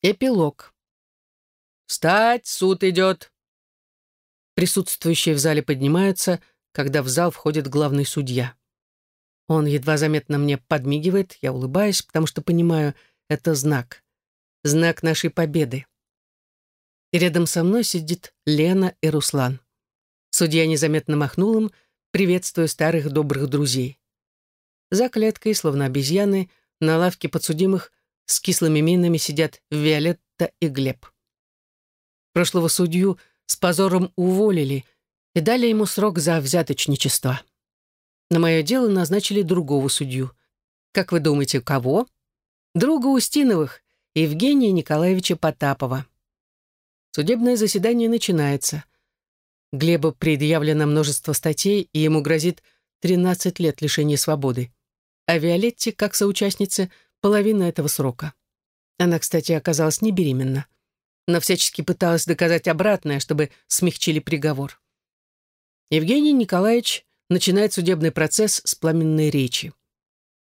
Эпилог. «Встать, суд идет!» Присутствующие в зале поднимаются, когда в зал входит главный судья. Он едва заметно мне подмигивает, я улыбаюсь, потому что понимаю, это знак. Знак нашей победы. И рядом со мной сидит Лена и Руслан. Судья незаметно махнул им, приветствуя старых добрых друзей. За клеткой, словно обезьяны, на лавке подсудимых с кислыми минами сидят Виолетта и Глеб. Прошлого судью с позором уволили и дали ему срок за взяточничество. На мое дело назначили другого судью. Как вы думаете, кого? Друга Устиновых, Евгения Николаевича Потапова. Судебное заседание начинается. Глебу предъявлено множество статей, и ему грозит 13 лет лишения свободы. А Виолетте, как соучастнице, половина этого срока. Она, кстати, оказалась не беременна, но всячески пыталась доказать обратное, чтобы смягчили приговор. Евгений Николаевич начинает судебный процесс с пламенной речи.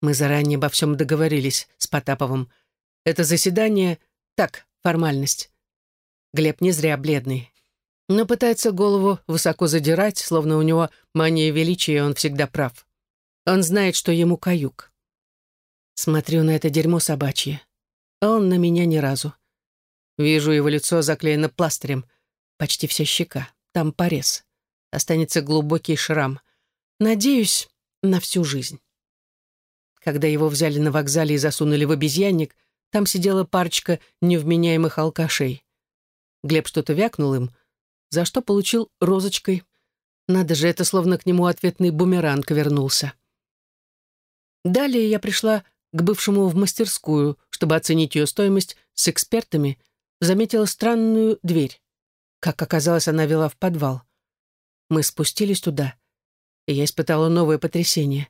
Мы заранее обо всем договорились с Потаповым. Это заседание — так, формальность. Глеб не зря бледный. Но пытается голову высоко задирать, словно у него мания величия, и он всегда прав. Он знает, что ему каюк. Смотрю на это дерьмо собачье. А он на меня ни разу. Вижу его лицо заклеено пластырем. Почти вся щека. Там порез. Останется глубокий шрам. Надеюсь, на всю жизнь. Когда его взяли на вокзале и засунули в обезьянник, там сидела парочка невменяемых алкашей. Глеб что-то вякнул им, за что получил розочкой. Надо же, это словно к нему ответный бумеранг вернулся. Далее я пришла к бывшему в мастерскую, чтобы оценить ее стоимость с экспертами, заметила странную дверь. Как оказалось, она вела в подвал. Мы спустились туда, и я испытала новое потрясение.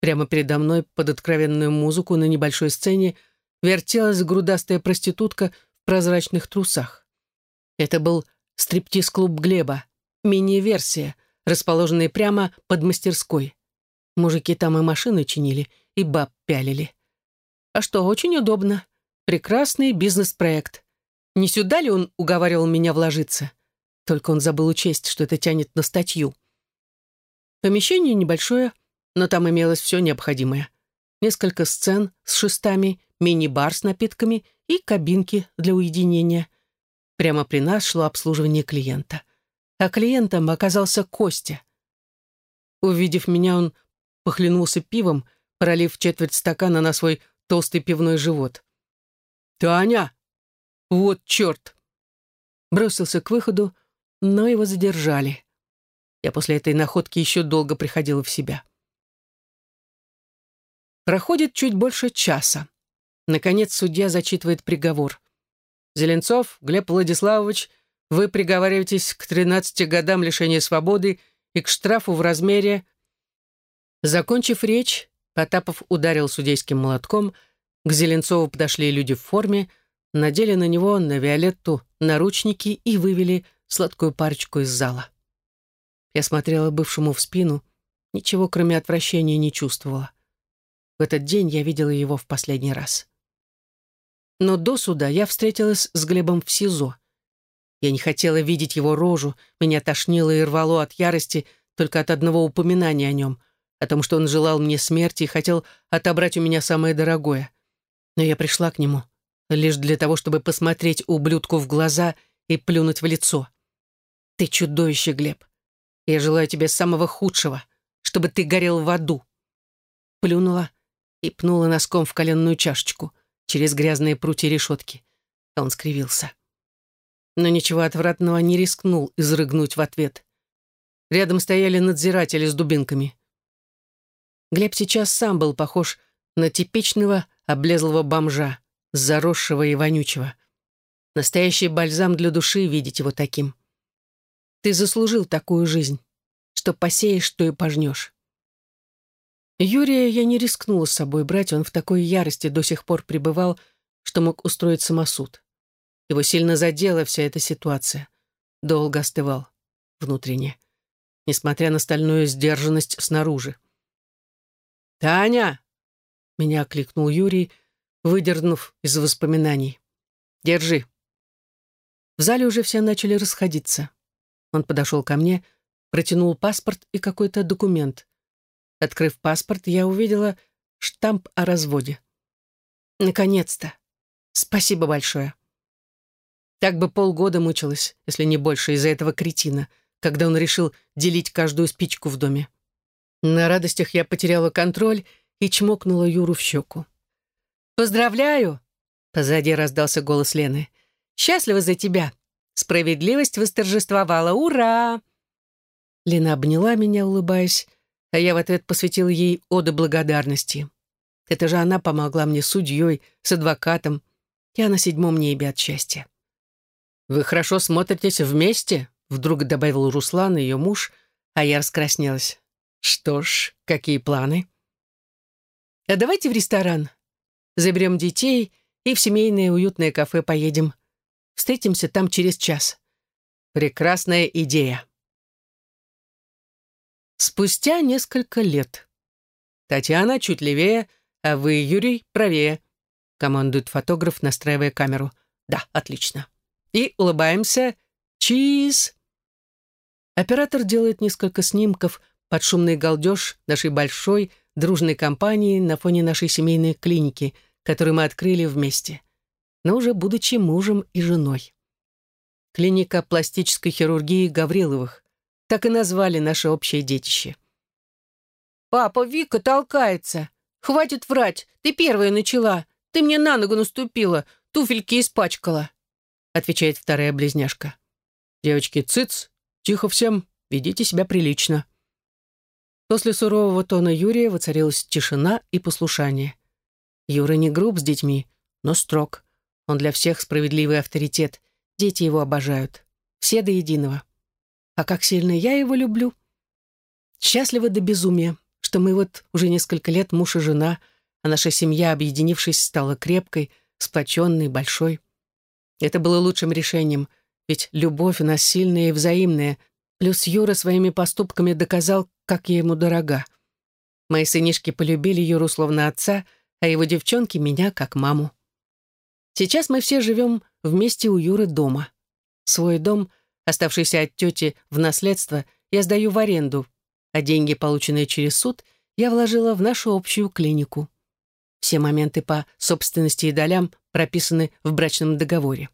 Прямо передо мной, под откровенную музыку на небольшой сцене, вертелась грудастая проститутка в прозрачных трусах. Это был стриптиз-клуб Глеба, мини-версия, расположенная прямо под мастерской. Мужики там и машины чинили, и баб пялили. А что, очень удобно. Прекрасный бизнес-проект. Не сюда ли он уговаривал меня вложиться? Только он забыл учесть, что это тянет на статью. Помещение небольшое, но там имелось все необходимое. Несколько сцен с шестами, мини-бар с напитками и кабинки для уединения. Прямо при нас шло обслуживание клиента. А клиентом оказался Костя. Увидев меня, он похлебнулся пивом, пролив четверть стакана на свой толстый пивной живот. «Таня! Вот черт!» Бросился к выходу, но его задержали. Я после этой находки еще долго приходила в себя. Проходит чуть больше часа. Наконец судья зачитывает приговор. «Зеленцов Глеб Владиславович, вы приговариваетесь к 13 годам лишения свободы и к штрафу в размере...» Закончив речь, Потапов ударил судейским молотком, к Зеленцову подошли люди в форме, надели на него, на Виолетту, наручники и вывели сладкую парочку из зала. Я смотрела бывшему в спину, ничего кроме отвращения не чувствовала. В этот день я видела его в последний раз. Но до суда я встретилась с Глебом в СИЗО. Я не хотела видеть его рожу, меня тошнило и рвало от ярости только от одного упоминания о нем — о том, что он желал мне смерти и хотел отобрать у меня самое дорогое. Но я пришла к нему лишь для того, чтобы посмотреть ублюдку в глаза и плюнуть в лицо. Ты чудовище, Глеб. Я желаю тебе самого худшего, чтобы ты горел в аду. Плюнула и пнула носком в коленную чашечку через грязные прутья решетки. А он скривился. Но ничего отвратного не рискнул изрыгнуть в ответ. Рядом стояли надзиратели с дубинками. Глеб сейчас сам был похож на типичного облезлого бомжа, заросшего и вонючего. Настоящий бальзам для души видеть его таким. Ты заслужил такую жизнь. Что посеешь, то и пожнешь. Юрия я не рискнула с собой брать, он в такой ярости до сих пор пребывал, что мог устроить самосуд. Его сильно задела вся эта ситуация. Долго остывал внутренне, несмотря на стальную сдержанность снаружи. «Таня!» — меня окликнул Юрий, выдернув из воспоминаний. Держи». В зале уже все начали расходиться. Он подошел ко мне, протянул паспорт и какой-то документ. Открыв паспорт, я увидела штамп о разводе. Наконец-то. Спасибо большое. Так бы полгода мучилась, если не больше, из-за этого кретина, когда он решил делить каждую спичку в доме. На радостях я потеряла контроль и чмокнула Юру в щеку. «Поздравляю!» — позади раздался голос Лены. «Счастлива за тебя! Справедливость восторжествовала! Ура!» Лена обняла меня, улыбаясь, а я в ответ посвятил ей оды благодарности. Это же она помогла мне судьей, с адвокатом. Я на седьмом небе от счастья. «Вы хорошо смотритесь вместе», — вдруг добавил Руслан, ее муж, а я раскраснелась. «Что ж, какие планы?» «А давайте в ресторан. Заберем детей и в семейное уютное кафе поедем. Встретимся там через час. Прекрасная идея». Спустя несколько лет. Татьяна чуть левее, а вы, Юрий, правее, командует фотограф, настраивая камеру. Да, отлично. И улыбаемся. Чиз! Оператор делает несколько снимков под шумный галдеж нашей большой, дружной компании на фоне нашей семейной клиники, которую мы открыли вместе, но уже будучи мужем и женой. Клиника пластической хирургии Гавриловых. Так и назвали наше общее детище. «Папа, Вика толкается. Хватит врать. Ты первая начала. Ты мне на ногу наступила. Туфельки испачкала», — отвечает вторая близняшка. «Девочки, цыц, тихо всем, ведите себя прилично». После сурового тона Юрия воцарилась тишина и послушание. Юра не груб с детьми, но строг. Он для всех справедливый авторитет. Дети его обожают. Все до единого. А как сильно я его люблю. Счастливы до безумия, что мы вот уже несколько лет муж и жена, а наша семья, объединившись, стала крепкой, сплоченной, большой. Это было лучшим решением, ведь любовь у нас сильная и взаимная, плюс Юра своими поступками доказал, как я ему дорога. Мои сынишки полюбили Юру словно отца, а его девчонки — меня как маму. Сейчас мы все живем вместе у Юры дома. Свой дом Оставшийся от тети в наследство я сдаю в аренду, а деньги, полученные через суд, я вложила в нашу общую клинику. Все моменты по собственности и долям прописаны в брачном договоре.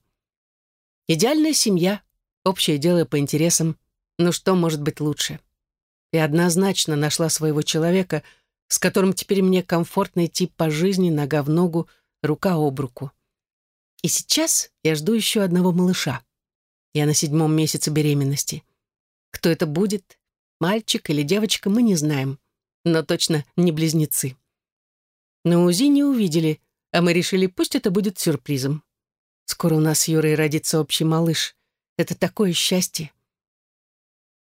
Идеальная семья, общее дело по интересам. Ну что может быть лучше? И однозначно нашла своего человека, с которым теперь мне комфортно идти по жизни нога в ногу, рука об руку. И сейчас я жду еще одного малыша. Я на седьмом месяце беременности. Кто это будет, мальчик или девочка, мы не знаем. Но точно не близнецы. На УЗИ не увидели, а мы решили, пусть это будет сюрпризом. Скоро у нас с Юрой родится общий малыш. Это такое счастье.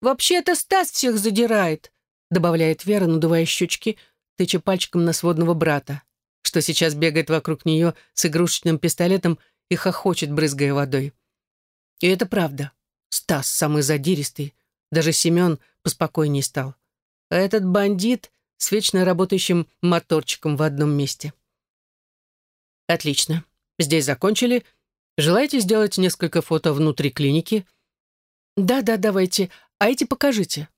«Вообще-то Стас всех задирает», добавляет Вера, надувая щечки, тыча пальчиком на сводного брата, что сейчас бегает вокруг нее с игрушечным пистолетом и хохочет, брызгая водой. И это правда. Стас самый задиристый. Даже Семен поспокойнее стал. А этот бандит с вечно работающим моторчиком в одном месте. Отлично. Здесь закончили. Желаете сделать несколько фото внутри клиники? Да-да, давайте. А эти покажите.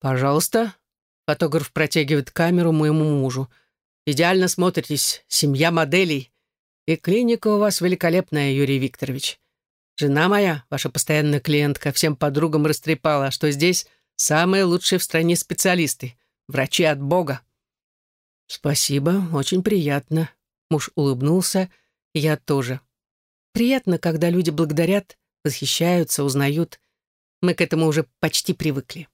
Пожалуйста. Фотограф протягивает камеру моему мужу. Идеально смотритесь. Семья моделей. И клиника у вас великолепная, Юрий Викторович. Жена моя, ваша постоянная клиентка, всем подругам растрепала, что здесь самые лучшие в стране специалисты, врачи от Бога. Спасибо, очень приятно. Муж улыбнулся, я тоже. Приятно, когда люди благодарят, восхищаются, узнают. Мы к этому уже почти привыкли.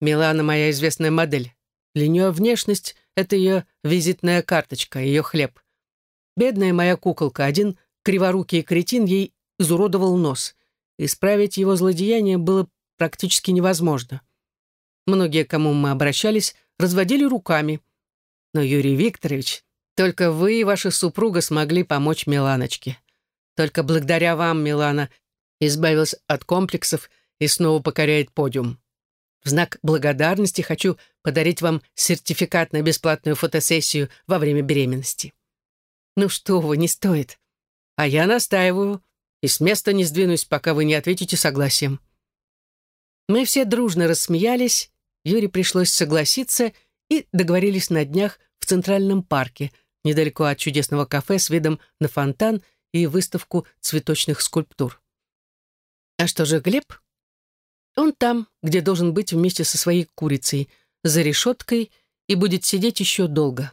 Милана моя известная модель. Для нее внешность — это ее визитная карточка, ее хлеб. Бедная моя куколка, один криворукий кретин ей изуродовал нос. Исправить его злодеяние было практически невозможно. Многие, к кому мы обращались, разводили руками. Но, Юрий Викторович, только вы и ваша супруга смогли помочь Миланочке. Только благодаря вам Милана избавилась от комплексов и снова покоряет подиум. В знак благодарности хочу подарить вам сертификат на бесплатную фотосессию во время беременности. Ну что вы, не стоит. А я настаиваю и с места не сдвинусь, пока вы не ответите согласием. Мы все дружно рассмеялись, Юре пришлось согласиться и договорились на днях в Центральном парке, недалеко от чудесного кафе с видом на фонтан и выставку цветочных скульптур. А что же Глеб? Он там, где должен быть вместе со своей курицей, за решеткой и будет сидеть еще долго.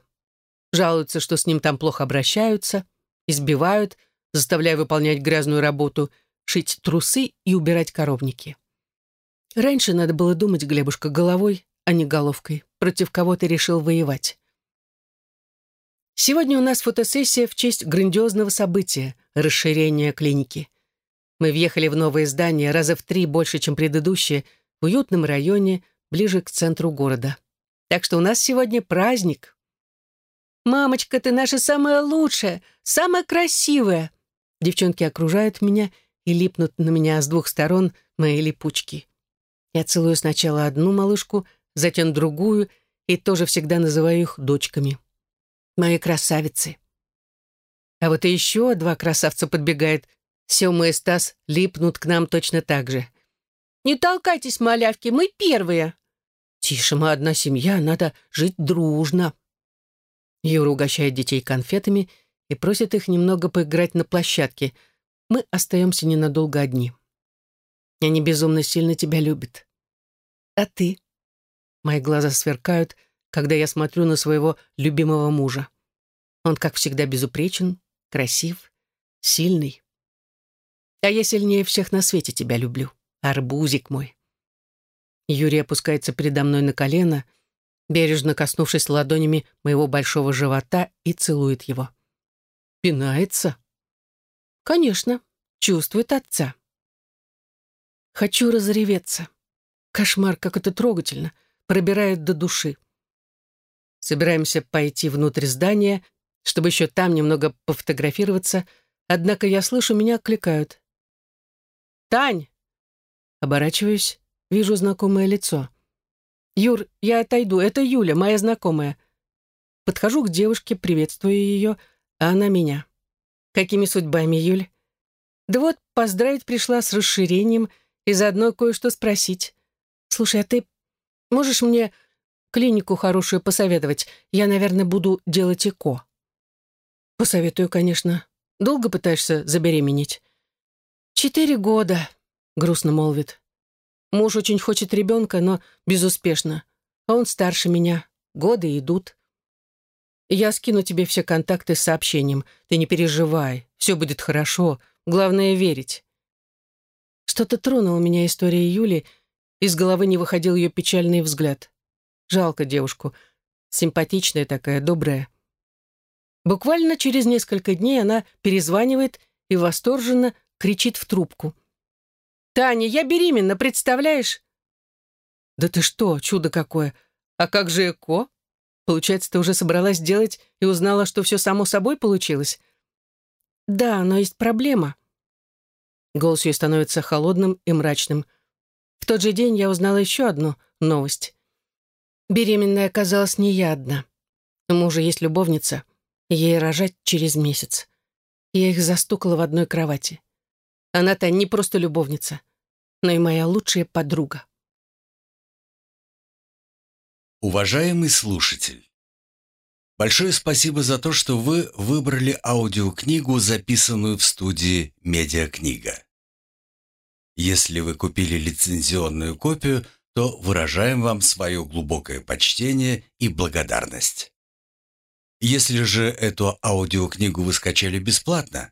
Жалуется, что с ним там плохо обращаются, избивают, заставляя выполнять грязную работу, шить трусы и убирать коровники. Раньше надо было думать, Глебушка, головой, а не головкой, против кого ты решил воевать. Сегодня у нас фотосессия в честь грандиозного события — расширения клиники. Мы въехали в новое здание раза в три больше, чем предыдущее, в уютном районе, ближе к центру города. Так что у нас сегодня праздник. «Мамочка, ты наша самая лучшая, самая красивая!» Девчонки окружают меня и липнут на меня с двух сторон мои липучки. Я целую сначала одну малышку, затем другую, и тоже всегда называю их дочками мои красавицы. А вот и еще два красавца подбегает. Сема и Стас липнут к нам точно так же. «Не толкайтесь, малявки, мы первые!» «Тише, мы одна семья, надо жить дружно!» Юра угощает детей конфетами и просит их немного поиграть на площадке. Мы остаемся ненадолго одни. Они безумно сильно тебя любят. А ты? Мои глаза сверкают, когда я смотрю на своего любимого мужа. Он, как всегда, безупречен, красив, сильный. А я сильнее всех на свете тебя люблю, арбузик мой. Юрий опускается передо мной на колено, бережно коснувшись ладонями моего большого живота и целует его. Пинается? Конечно, чувствует отца. Хочу разреветься. Кошмар, как это трогательно, пробирает до души. Собираемся пойти внутрь здания, чтобы еще там немного пофотографироваться, однако я слышу, меня окликают. «Тань!» Оборачиваюсь, вижу знакомое лицо. «Юр, я отойду, это Юля, моя знакомая». Подхожу к девушке, приветствую ее, а она меня. «Какими судьбами, Юль?» «Да вот, поздравить пришла с расширением и заодно кое-что спросить. Слушай, а ты можешь мне клинику хорошую посоветовать. Я, наверное, буду делать ЭКО». «Посоветую, конечно. Долго пытаешься забеременеть?» «Четыре года», — грустно молвит. «Муж очень хочет ребенка, но безуспешно. А он старше меня. Годы идут. Я скину тебе все контакты с сообщением. Ты не переживай. Все будет хорошо. Главное — верить». Что-то тронуло меня история Юли, из головы не выходил ее печальный взгляд. Жалко девушку. Симпатичная такая, добрая. Буквально через несколько дней она перезванивает и восторженно кричит в трубку. «Таня, я беременна, представляешь?» «Да ты что, чудо какое! А как же ЭКО? Получается, ты уже собралась делать и узнала, что все само собой получилось?» «Да, но есть проблема». Голос ее становится холодным и мрачным. В тот же день я узнала еще одну новость. Беременная оказалась не я одна. У мужа есть любовница. Ей рожать через месяц. Я их застукала в одной кровати. Она-то не просто любовница, но и моя лучшая подруга. Уважаемый слушатель, большое спасибо за то, что вы выбрали аудиокнигу, записанную в студии «Медиакнига». Если вы купили лицензионную копию, то выражаем вам свое глубокое почтение и благодарность. Если же эту аудиокнигу вы скачали бесплатно,